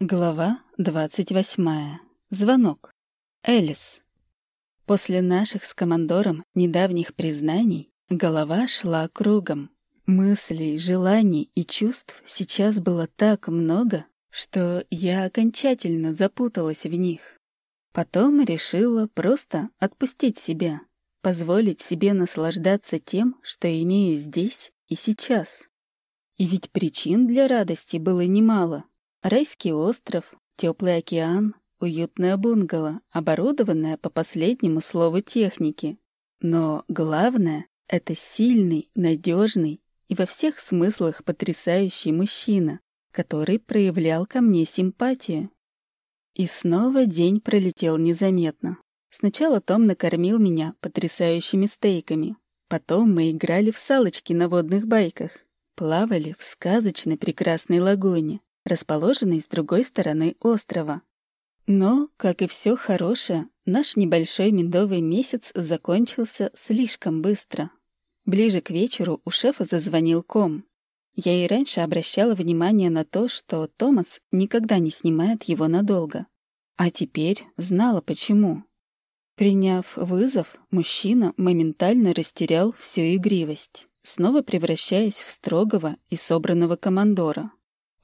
Глава двадцать восьмая. Звонок. Элис. После наших с командором недавних признаний голова шла кругом. Мыслей, желаний и чувств сейчас было так много, что я окончательно запуталась в них. Потом решила просто отпустить себя, позволить себе наслаждаться тем, что имею здесь и сейчас. И ведь причин для радости было немало. Райский остров, теплый океан, уютное бунгало, оборудованное по последнему слову техники. Но главное — это сильный, надежный и во всех смыслах потрясающий мужчина, который проявлял ко мне симпатию. И снова день пролетел незаметно. Сначала Том накормил меня потрясающими стейками. Потом мы играли в салочки на водных байках, плавали в сказочной прекрасной лагуне расположенный с другой стороны острова. Но, как и все хорошее, наш небольшой медовый месяц закончился слишком быстро. Ближе к вечеру у шефа зазвонил ком. Я и раньше обращала внимание на то, что Томас никогда не снимает его надолго. А теперь знала почему. Приняв вызов, мужчина моментально растерял всю игривость, снова превращаясь в строгого и собранного командора.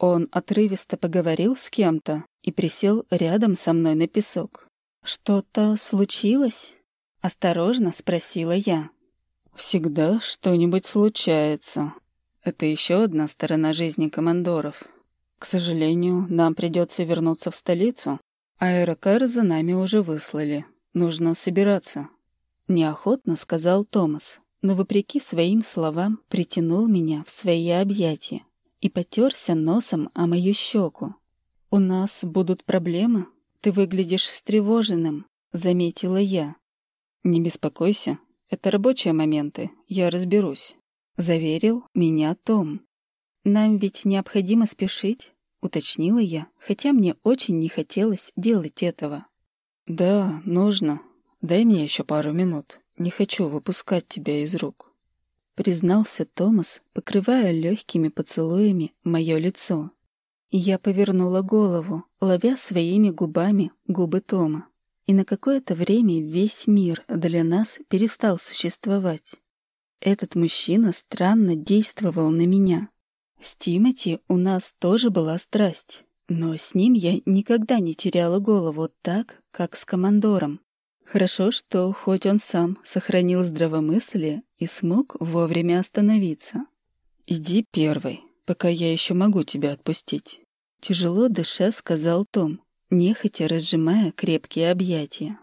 Он отрывисто поговорил с кем-то и присел рядом со мной на песок. «Что-то случилось?» — осторожно спросила я. «Всегда что-нибудь случается. Это еще одна сторона жизни командоров. К сожалению, нам придется вернуться в столицу. Аэрокар за нами уже выслали. Нужно собираться». Неохотно сказал Томас, но, вопреки своим словам, притянул меня в свои объятия и потерся носом о мою щеку. «У нас будут проблемы? Ты выглядишь встревоженным», — заметила я. «Не беспокойся, это рабочие моменты, я разберусь», — заверил меня Том. «Нам ведь необходимо спешить», — уточнила я, хотя мне очень не хотелось делать этого. «Да, нужно. Дай мне еще пару минут. Не хочу выпускать тебя из рук». — признался Томас, покрывая легкими поцелуями мое лицо. я повернула голову, ловя своими губами губы Тома. И на какое-то время весь мир для нас перестал существовать. Этот мужчина странно действовал на меня. С Тимати у нас тоже была страсть, но с ним я никогда не теряла голову так, как с командором. Хорошо, что хоть он сам сохранил здравомыслие и смог вовремя остановиться. «Иди первый, пока я еще могу тебя отпустить», — тяжело дыша сказал Том, нехотя разжимая крепкие объятия.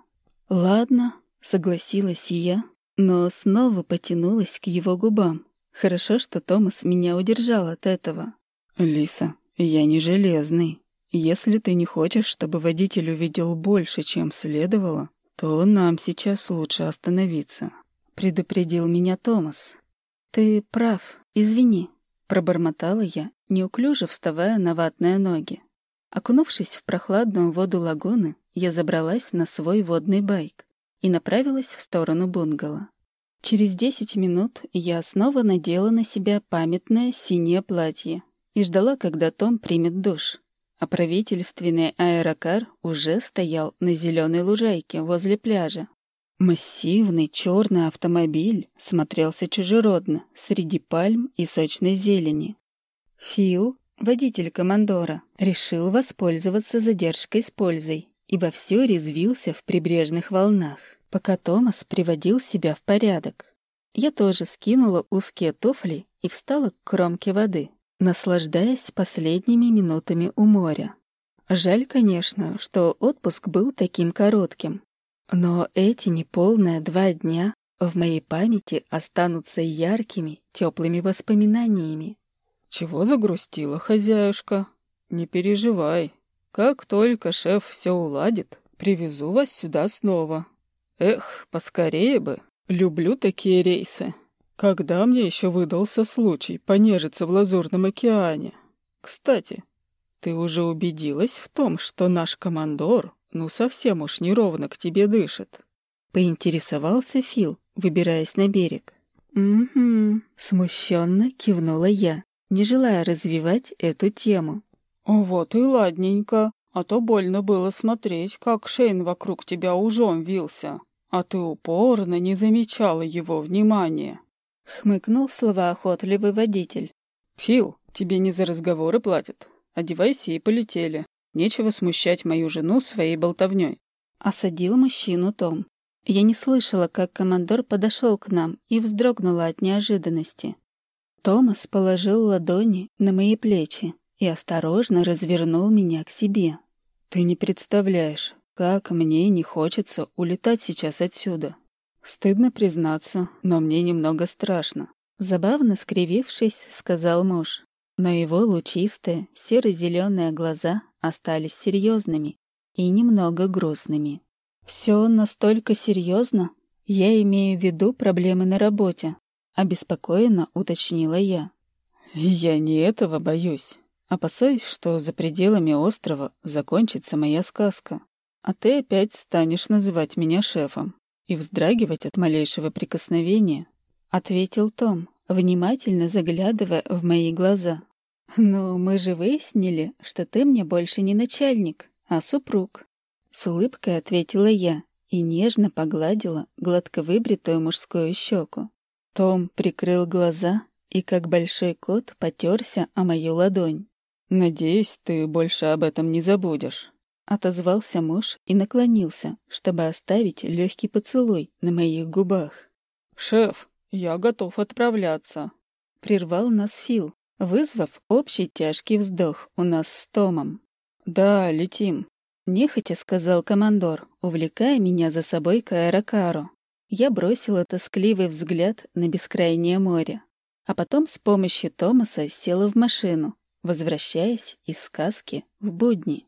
«Ладно», — согласилась я, но снова потянулась к его губам. Хорошо, что Томас меня удержал от этого. «Лиса, я не железный. Если ты не хочешь, чтобы водитель увидел больше, чем следовало, то нам сейчас лучше остановиться», — предупредил меня Томас. «Ты прав, извини», — пробормотала я, неуклюже вставая на ватные ноги. Окунувшись в прохладную воду лагуны, я забралась на свой водный байк и направилась в сторону бунгало. Через десять минут я снова надела на себя памятное синее платье и ждала, когда Том примет душ а правительственный аэрокар уже стоял на зеленой лужайке возле пляжа. Массивный черный автомобиль смотрелся чужеродно среди пальм и сочной зелени. Фил, водитель командора, решил воспользоваться задержкой с пользой и вовсю резвился в прибрежных волнах, пока Томас приводил себя в порядок. Я тоже скинула узкие туфли и встала к кромке воды наслаждаясь последними минутами у моря. Жаль, конечно, что отпуск был таким коротким. Но эти неполные два дня в моей памяти останутся яркими, теплыми воспоминаниями. «Чего загрустила, хозяюшка? Не переживай. Как только шеф все уладит, привезу вас сюда снова. Эх, поскорее бы. Люблю такие рейсы». Когда мне еще выдался случай понежиться в Лазурном океане? Кстати, ты уже убедилась в том, что наш командор ну совсем уж неровно к тебе дышит? Поинтересовался Фил, выбираясь на берег. «Угу», — смущенно кивнула я, не желая развивать эту тему. «Вот и ладненько, а то больно было смотреть, как Шейн вокруг тебя ужом вился, а ты упорно не замечала его внимания». Хмыкнул словоохотливый водитель. «Фил, тебе не за разговоры платят. Одевайся и полетели. Нечего смущать мою жену своей болтовней. Осадил мужчину Том. Я не слышала, как командор подошел к нам и вздрогнула от неожиданности. Томас положил ладони на мои плечи и осторожно развернул меня к себе. «Ты не представляешь, как мне не хочется улетать сейчас отсюда. Стыдно признаться, но мне немного страшно». Забавно скривившись, сказал муж. Но его лучистые, серо-зеленые глаза остались серьезными и немного грустными. Все настолько серьезно? Я имею в виду проблемы на работе. Обеспокоенно уточнила я. Я не этого боюсь. Опасаюсь, что за пределами острова закончится моя сказка, а ты опять станешь называть меня шефом и вздрагивать от малейшего прикосновения, — ответил Том, внимательно заглядывая в мои глаза. «Ну, мы же выяснили, что ты мне больше не начальник, а супруг». С улыбкой ответила я и нежно погладила гладко выбритую мужскую щеку. Том прикрыл глаза и, как большой кот, потерся о мою ладонь. «Надеюсь, ты больше об этом не забудешь», — отозвался муж и наклонился, чтобы оставить легкий поцелуй на моих губах. «Шеф, я готов отправляться», — прервал нас Фил, вызвав общий тяжкий вздох у нас с Томом. «Да, летим», Нехотя сказал командор, увлекая меня за собой к аэрокару. Я бросила тоскливый взгляд на бескрайнее море, а потом с помощью Томаса села в машину, возвращаясь из сказки в будни.